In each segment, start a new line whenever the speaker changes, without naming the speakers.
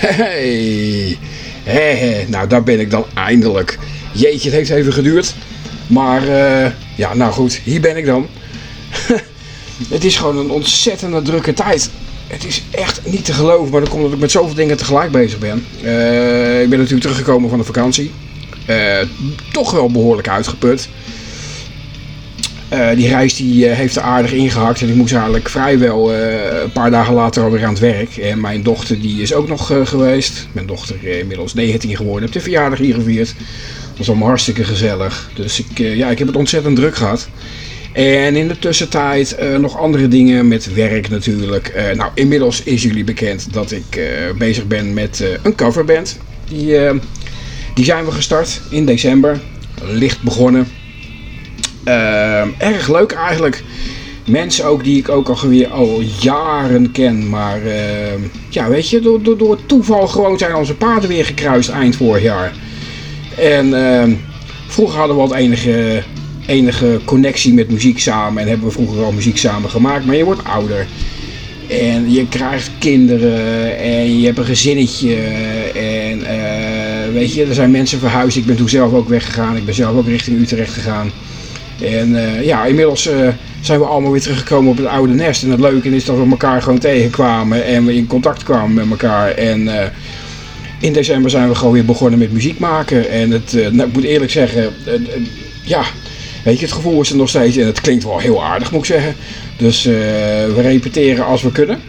Hey, hey, nou daar ben ik dan eindelijk. Jeetje, het heeft even geduurd. Maar uh, ja, nou goed, hier ben ik dan. het is gewoon een ontzettende drukke tijd. Het is echt niet te geloven, maar dat komt omdat ik met zoveel dingen tegelijk bezig ben. Uh, ik ben natuurlijk teruggekomen van de vakantie. Uh, toch wel behoorlijk uitgeput. Uh, die reis die uh, heeft er aardig ingehakt en ik moest eigenlijk vrijwel uh, een paar dagen later alweer aan het werk. En mijn dochter die is ook nog geweest. Mijn dochter inmiddels 19 geworden, heb de verjaardag hier gevierd. Dat was allemaal hartstikke gezellig. Dus ik, ja, ik heb het ontzettend druk gehad. En in de tussentijd nog andere dingen met werk natuurlijk. nou, inmiddels is jullie bekend dat ik bezig ben met een coverband. Die, die zijn we gestart in december. Licht begonnen. Uh, erg leuk eigenlijk. Mensen ook die ik ook al, weer al jaren ken. Maar uh, ja, weet je, door, door, toeval gewoon zijn onze paden weer gekruist eind vorig jaar. En uh, vroeger hadden we al enige, enige connectie met muziek samen. En hebben we vroeger al muziek samen gemaakt. Maar je wordt ouder. En je krijgt kinderen. En je hebt een gezinnetje. En eh, weet je, er zijn mensen verhuisd. Ik ben toen zelf ook weggegaan. Ik ben zelf ook richting Utrecht gegaan. En uh, ja, inmiddels uh, zijn we allemaal weer teruggekomen op het oude nest. En het leuke is dat we elkaar gewoon tegenkwamen en we in contact kwamen met elkaar. En uh, in december zijn we gewoon weer begonnen met muziek maken. En het, nou, ik moet eerlijk zeggen, ja, weet je, het gevoel is er nog steeds. En het klinkt wel heel aardig, moet ik zeggen. Dus we repeteren als we kunnen.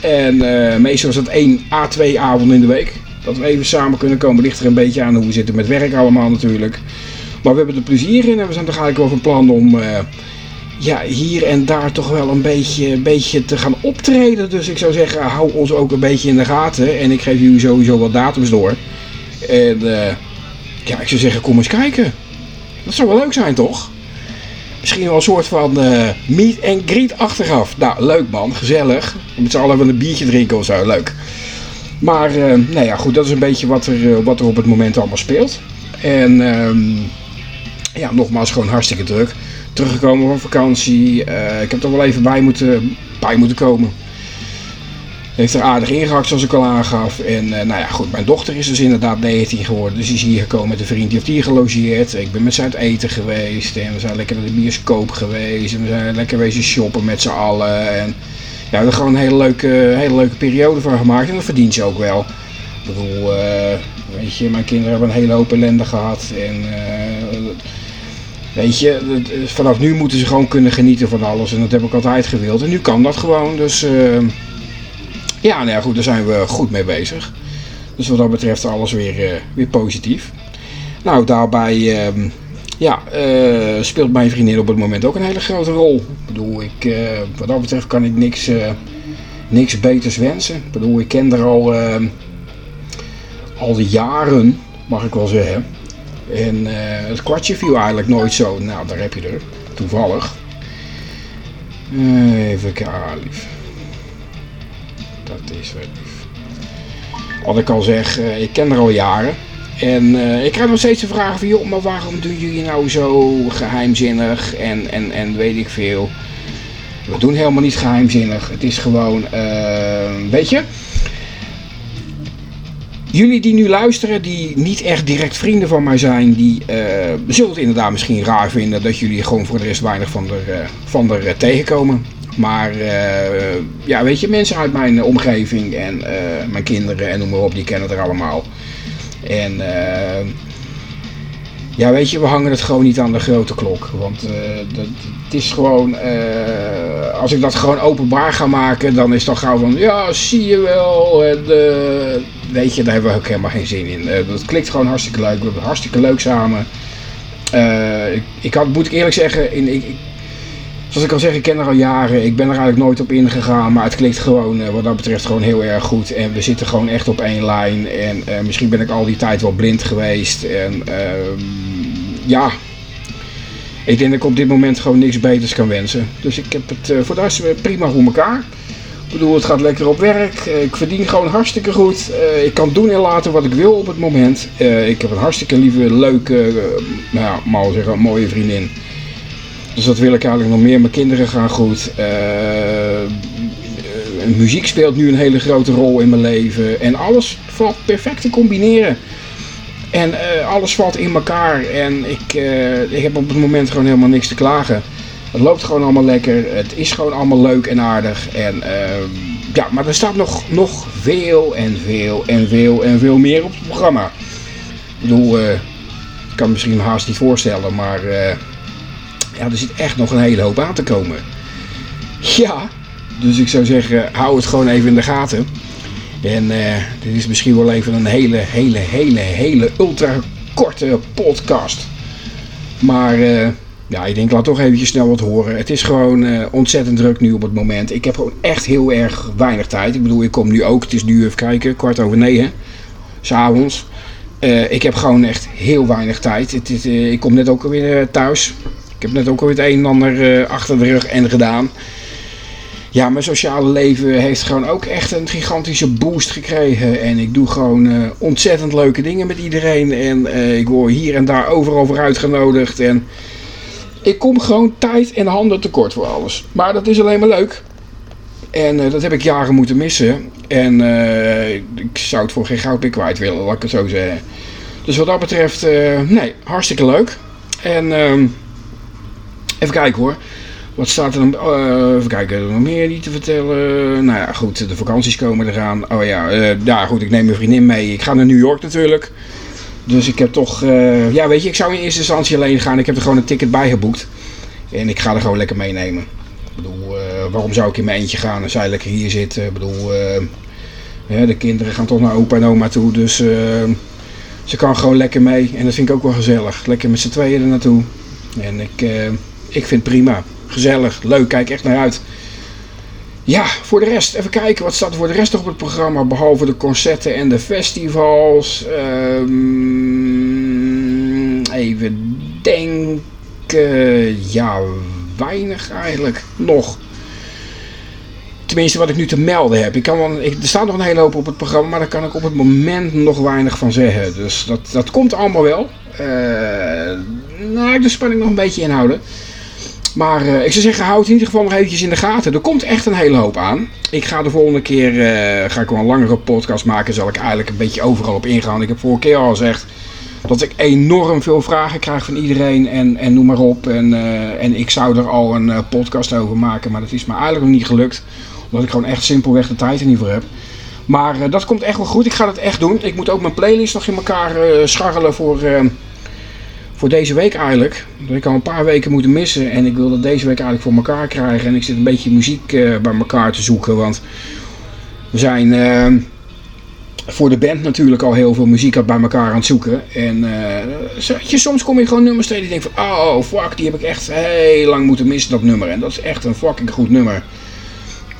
En meestal is het één A2 avond in de week. Dat we even samen kunnen komen. Ligt er een beetje aan hoe we zitten met werk allemaal natuurlijk. Maar we hebben er plezier in en we zijn toch eigenlijk wel van plan om uh, ja, hier en daar toch wel een beetje, beetje te gaan optreden. Dus ik zou zeggen, hou ons ook een beetje in de gaten. En ik geef jullie sowieso wat datums door. En uh, ja, ik zou zeggen, kom eens kijken. Dat zou wel leuk zijn, toch? Misschien wel een soort van uh, meet and greet achteraf. Nou, leuk man, gezellig. Met z'n allen een biertje drinken of zo, leuk. Maar, nou ja, goed, dat is een beetje wat er, wat er op het moment allemaal speelt. En... Uh, ja, nogmaals gewoon hartstikke druk. Teruggekomen van vakantie. Uh, ik heb er wel even bij moeten, bij moeten komen. Heeft er aardig ingehakt zoals ik al aangaf. En uh, nou ja, goed, mijn dochter is dus inderdaad 19 geworden. Dus die is hier gekomen met een vriend, die heeft hier gelogeerd. Ik ben met ze uit eten geweest. En we zijn lekker naar de bioscoop geweest. En we zijn lekker wezen shoppen met z'n allen. En ja, we hebben gewoon een hele leuke, hele leuke periode van gemaakt. En dat verdient ze ook wel. Ik bedoel, uh, weet je, mijn kinderen hebben een hele hoop ellende gehad. En Weet je, vanaf nu moeten ze gewoon kunnen genieten van alles. En dat heb ik altijd gewild. En nu kan dat gewoon. Dus uh, ja, nou ja, goed, daar zijn we goed mee bezig. Dus wat dat betreft alles weer, uh, weer positief. Nou, daarbij uh, ja, uh, speelt mijn vriendin op het moment ook een hele grote rol. Ik bedoel, ik, wat dat betreft kan ik niks, niks beters wensen. Ik bedoel, ik ken haar al, ehm, al de jaren, mag ik wel zeggen. En uh, het kwartje viel eigenlijk nooit zo. Nou, daar heb je er. Toevallig. Uh, even kijken, lief. Dat is wel lief. Wat ik al zeg, uh, ik ken er al jaren. En ik krijg nog steeds de vraag van, joh, maar waarom doen jullie nou zo geheimzinnig en, en, en weet ik veel. We doen helemaal niet geheimzinnig. Het is gewoon, weet je, Jullie die nu luisteren, die niet echt direct vrienden van mij zijn, die uh, zullen het inderdaad misschien raar vinden dat jullie gewoon voor de rest weinig van er, uh, van er uh, tegenkomen. Maar ja, weet je, mensen uit mijn omgeving en mijn kinderen en noem maar op, die kennen er allemaal. En ja, weet je, we hangen het gewoon niet aan de grote klok. Want dat, het is gewoon, als ik dat gewoon openbaar ga maken, dan is dat gauw van, ja, zie je wel. En, weet je, daar hebben we ook helemaal geen zin in. Dat klikt gewoon hartstikke leuk. We hebben hartstikke leuk samen. Ik, ik had, moet ik eerlijk zeggen, in, ik, zoals ik al zeg, ik ken er al jaren. Ik ben er eigenlijk nooit op ingegaan. Maar het klikt gewoon, uh, wat dat betreft, gewoon heel erg goed. En we zitten gewoon echt op één lijn. En misschien ben ik al die tijd wel blind geweest. En ehm, ja, ik denk dat ik op dit moment gewoon niks beters kan wensen. Dus ik heb het voor de rest prima voor elkaar. Ik bedoel, het gaat lekker op werk. Eh, ik verdien gewoon hartstikke goed. Ik kan doen en laten wat ik wil op het moment. Ik heb een hartstikke lieve, leuke, nou maar zeggen, mooie vriendin. Dus dat wil ik eigenlijk nog meer. Mijn kinderen gaan goed. muziek speelt nu een hele grote rol in mijn leven. En alles valt perfect te combineren. En alles valt in elkaar. En ik, ik heb op het moment gewoon helemaal niks te klagen. Het loopt gewoon allemaal lekker. Het is gewoon allemaal leuk en aardig. En ja, maar er staat nog, nog veel en veel en veel en veel meer op het programma. Ik bedoel, ik kan me misschien haast niet voorstellen, maar ja, er zit echt nog een hele hoop aan te komen. Ja, dus ik zou zeggen, hou het gewoon even in de gaten. En uh, dit is misschien wel even een hele, hele, hele, hele ultra korte podcast. Maar ja, ik denk, laat toch eventjes snel wat horen. Het is gewoon uh, ontzettend druk nu op het moment. Ik heb gewoon echt heel erg weinig tijd. Ik bedoel, ik kom nu ook, het is nu even kijken, kwart over negen, s'avonds. Ik heb gewoon echt heel weinig tijd. Het, het, ik kom net ook alweer thuis. Ik heb net ook alweer het een en ander achter de rug en gedaan. Ja, mijn sociale leven heeft gewoon ook echt een gigantische boost gekregen. En ik doe gewoon ontzettend leuke dingen met iedereen. En ik word hier en daar overal voor uitgenodigd. En ik kom gewoon tijd en handen tekort voor alles. Maar dat is alleen maar leuk. En dat heb ik jaren moeten missen. En ik zou het voor geen goud meer kwijt willen, laat ik het zo zeggen. Dus wat dat betreft, nee, hartstikke leuk. En ehm, even kijken hoor. Wat staat er dan? even kijken, nog meer niet te vertellen. Nou ja, goed, de vakanties komen eraan. Oh ja, ja goed, ik neem mijn vriendin mee. Ik ga naar New York natuurlijk. Dus ik heb toch, uh, ja weet je, ik zou in eerste instantie alleen gaan. Ik heb er gewoon een ticket bij geboekt. En ik ga er gewoon lekker meenemen. Ik bedoel, uh, waarom zou ik in mijn eentje gaan als zij lekker hier zitten? Ik bedoel, uh, de kinderen gaan toch naar opa en oma toe. Dus ze kan gewoon lekker mee. En dat vind ik ook wel gezellig. Lekker met z'n tweeën er naartoe. En ik, ik vind het prima. Gezellig, leuk, kijk echt naar uit. Ja, voor de rest, even kijken, wat staat er voor de rest nog op het programma? Behalve de concerten en de festivals. Um, even denken. Ja, weinig eigenlijk. Nog. Tenminste, wat ik nu te melden heb. Ik kan wel, ik, er staat nog een hele hoop op het programma, maar daar kan ik op het moment nog weinig van zeggen. Dus dat, dat komt allemaal wel. Uh, nou, de spanning nog een beetje inhouden. Maar uh, ik zou zeggen, houd in ieder geval nog eventjes in de gaten. Er komt echt een hele hoop aan. Ik ga de volgende keer uh, ga ik wel een langere podcast maken. Zal ik eigenlijk een beetje overal op ingaan. Ik heb vorige keer al gezegd dat ik enorm veel vragen krijg van iedereen. En, en noem maar op. En, uh, en ik zou er al een podcast over maken. Maar dat is me eigenlijk nog niet gelukt. Omdat ik gewoon echt simpelweg de tijd er niet voor heb. Maar dat komt echt wel goed. Ik ga het echt doen. Ik moet ook mijn playlist nog in elkaar scharrelen voor voor deze week eigenlijk. Ik al een paar weken moeten missen. En ik wil dat deze week eigenlijk voor elkaar krijgen. En ik zit een beetje muziek uh, bij elkaar te zoeken. Want we zijn uh, voor de band natuurlijk al heel veel muziek bij elkaar aan het zoeken. En uh, soms kom je gewoon nummers tegen die denkt van... Oh fuck, die heb ik echt heel lang moeten missen dat nummer. En dat is echt een fucking goed nummer.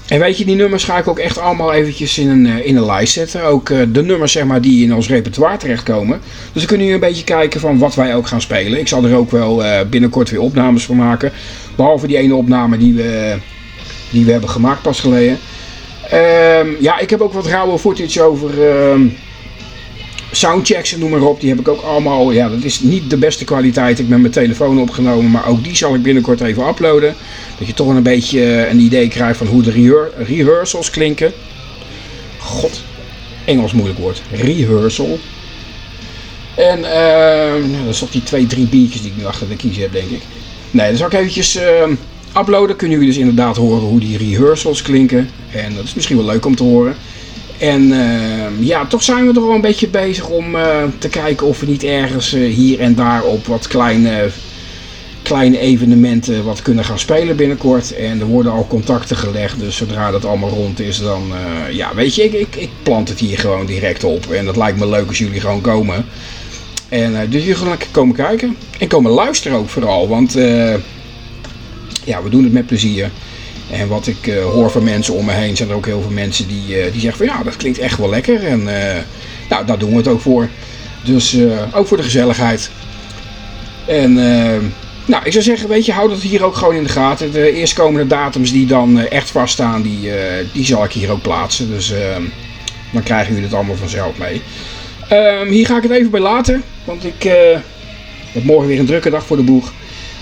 En weet je, die nummers ga ik ook echt allemaal eventjes in een, eh, in een lijst zetten. Ook uh, de nummers zeg maar, die in ons repertoire terechtkomen. Dus dan kunnen jullie een beetje kijken van wat wij ook gaan spelen. Ik zal er ook wel uh, binnenkort weer opnames van maken. Behalve die ene opname die we, die we hebben gemaakt pas geleden. Um, ja, ik heb ook wat rauwe footage over... Uh, soundchecks en noem maar op, die heb ik ook allemaal. Ja, dat is niet de beste kwaliteit. Ik ben mijn telefoon opgenomen, maar ook die zal ik binnenkort even uploaden. Dat je toch een beetje eh, een idee krijgt van hoe de rehearsals klinken. God, Engels moeilijk woord. Rehearsal. En uh, dat is toch die twee, drie biertjes die ik nu achter de kiezen heb, denk ik. Nee, dan zal ik eventjes uh, uploaden. Kunnen jullie dus inderdaad horen hoe die rehearsals klinken. En dat is misschien wel leuk om te horen. En uh, ja, toch zijn we er wel een beetje bezig om uh, te kijken of we niet ergens uh, hier en daar op wat kleine, kleine evenementen wat kunnen gaan spelen binnenkort. En er worden al contacten gelegd, dus zodra dat allemaal rond is, dan ja, weet je, ik, ik, ik, plant het hier gewoon direct op. En dat lijkt me leuk als jullie gewoon komen. En dus jullie gaan lekker komen kijken. En komen luisteren ook vooral, want ja, we doen het met plezier. En wat ik uh, hoor van mensen om me heen, zijn er ook heel veel mensen die, uh, die zeggen van ja, dat klinkt echt wel lekker. En uh, nou, daar doen we het ook voor. Dus ook voor de gezelligheid. En nou, ik zou zeggen, weet je, hou dat hier ook gewoon in de gaten. De eerstkomende datums die dan echt vaststaan, die, die zal ik hier ook plaatsen. Dus dan krijgen jullie het allemaal vanzelf mee. Um, hier ga ik het even bij laten, want ik heb morgen weer een drukke dag voor de boeg.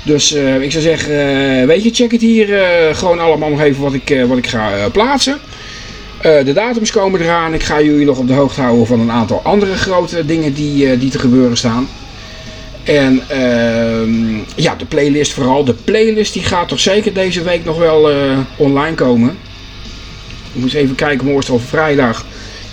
Dus uh, ik zou zeggen, uh, weet je, check het hier uh, gewoon allemaal nog even wat ik, wat ik ga plaatsen. de datums komen eraan. Ik ga jullie nog op de hoogte houden van een aantal andere grote dingen die, die te gebeuren staan. En ehm, ja, de playlist vooral. De playlist die gaat toch zeker deze week nog wel online komen. Ik moet even kijken, morgen al vrijdag.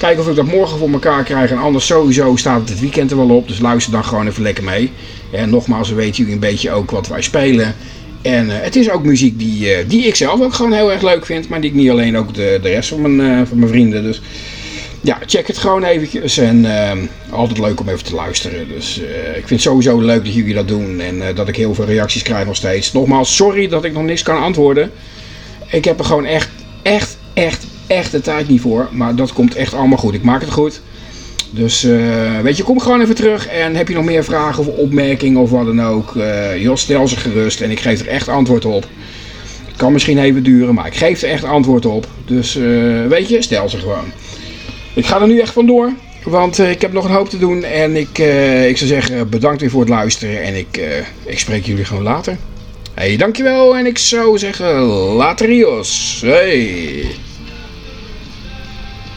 Kijken of ik dat morgen voor elkaar krijg. En anders sowieso staat het het weekend er wel op. Dus luister dan gewoon even lekker mee. En nogmaals, dan weten jullie een beetje ook wat wij spelen. En uh, het is ook muziek die, uh, die ik zelf ook gewoon heel erg leuk vind. Maar die ik niet alleen ook de, de rest van mijn, uh, van mijn vrienden. Dus ja, check het gewoon eventjes. En altijd leuk om even te luisteren. Dus ik vind het sowieso leuk dat jullie dat doen. En dat ik heel veel reacties krijg nog steeds. Nogmaals, sorry dat ik nog niks kan antwoorden. Ik heb er gewoon echt, echt, echt, echt de tijd niet voor. Maar dat komt echt allemaal goed. Ik maak het goed. Dus uh, weet je, kom gewoon even terug. En heb je nog meer vragen of opmerkingen of wat dan ook. Uh, joh, stel ze gerust en ik geef er echt antwoord op. Het kan misschien even duren, maar ik geef er echt antwoord op. Dus uh, weet je, stel ze gewoon. Ik ga er nu echt vandoor. Want ik heb nog een hoop te doen. En ik, ik zou zeggen, bedankt weer voor het luisteren. En ik, ik spreek jullie gewoon later. Hey, dankjewel. En ik zou zeggen, later Rios. Hey.